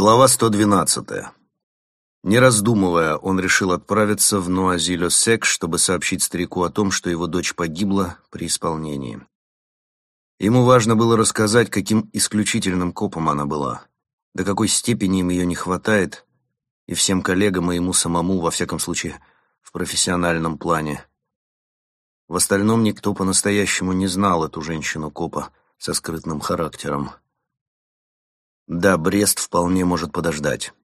Глава 112. Не раздумывая, он решил отправиться в Нуазилё-Сек, чтобы сообщить старику о том, что его дочь погибла при исполнении. Ему важно было рассказать, каким исключительным копом она была, до какой степени им ее не хватает, и всем коллегам и ему самому, во всяком случае, в профессиональном плане. В остальном никто по-настоящему не знал эту женщину-копа со скрытным характером. Да, Брест вполне может подождать.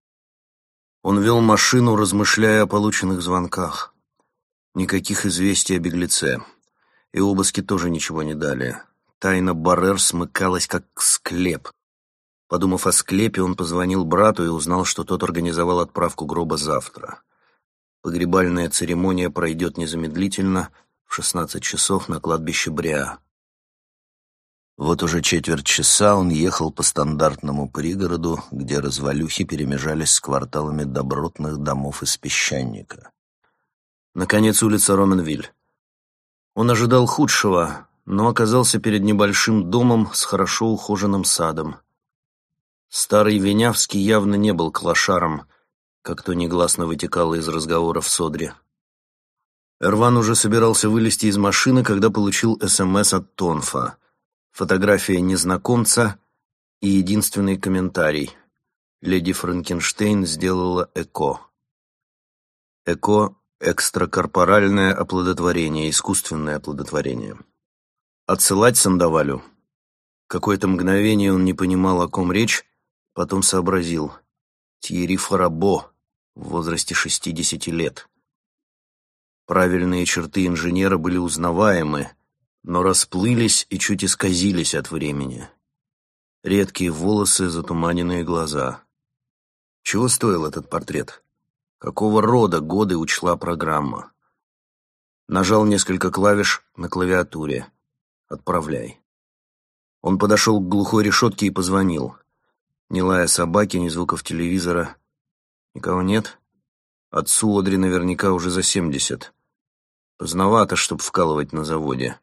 Он вел машину, размышляя о полученных звонках. Никаких известий о беглеце. И обыски тоже ничего не дали. Тайна Баррер смыкалась, как склеп. Подумав о склепе, он позвонил брату и узнал, что тот организовал отправку гроба завтра. Погребальная церемония пройдет незамедлительно в 16 часов на кладбище Бриа. Вот уже четверть часа он ехал по стандартному пригороду, где развалюхи перемежались с кварталами добротных домов из песчаника. Наконец, улица Роменвиль. Он ожидал худшего, но оказался перед небольшим домом с хорошо ухоженным садом. Старый Венявский явно не был клошаром, как то негласно вытекало из разговоров в Содре. Эрван уже собирался вылезти из машины, когда получил СМС от Тонфа — фотография незнакомца и единственный комментарий. Леди Франкенштейн сделала ЭКО. ЭКО – экстракорпоральное оплодотворение, искусственное оплодотворение. Отсылать Сандавалю? Какое-то мгновение он не понимал, о ком речь, потом сообразил. Тьерри Фарабо в возрасте 60 лет. Правильные черты инженера были узнаваемы – но расплылись и чуть исказились от времени. Редкие волосы, затуманенные глаза. Чего стоил этот портрет? Какого рода годы учла программа? Нажал несколько клавиш на клавиатуре. «Отправляй». Он подошел к глухой решетке и позвонил. Ни лая собаки, ни звуков телевизора. Никого нет? Отцу Одри наверняка уже за семьдесят. Поздновато, чтоб вкалывать на заводе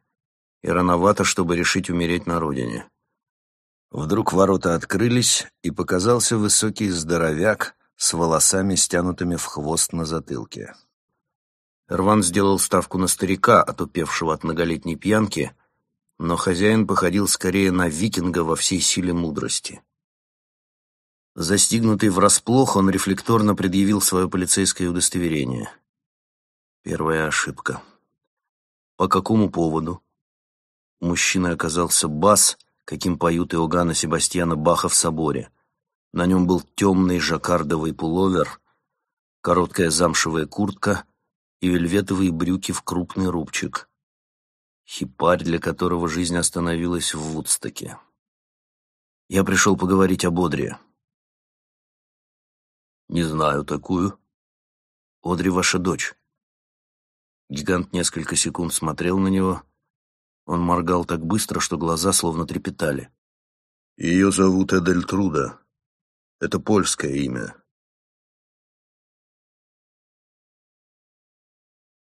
и рановато, чтобы решить умереть на родине. Вдруг ворота открылись, и показался высокий здоровяк с волосами, стянутыми в хвост на затылке. Рван сделал ставку на старика, отупевшего от многолетней пьянки, но хозяин походил скорее на викинга во всей силе мудрости. Застигнутый врасплох, он рефлекторно предъявил свое полицейское удостоверение. Первая ошибка. По какому поводу? Мужчиной оказался бас, каким поют Иоганна Себастьяна Баха в соборе. На нем был темный жаккардовый пуловер, короткая замшевая куртка и вельветовые брюки в крупный рубчик. Хипарь, для которого жизнь остановилась в Вудстоке. Я пришел поговорить об Одре. Не знаю такую. Одри ваша дочь. Гигант несколько секунд смотрел на него, он моргал так быстро, что глаза словно трепетали. «Ее зовут Эдельтруда. Это польское имя.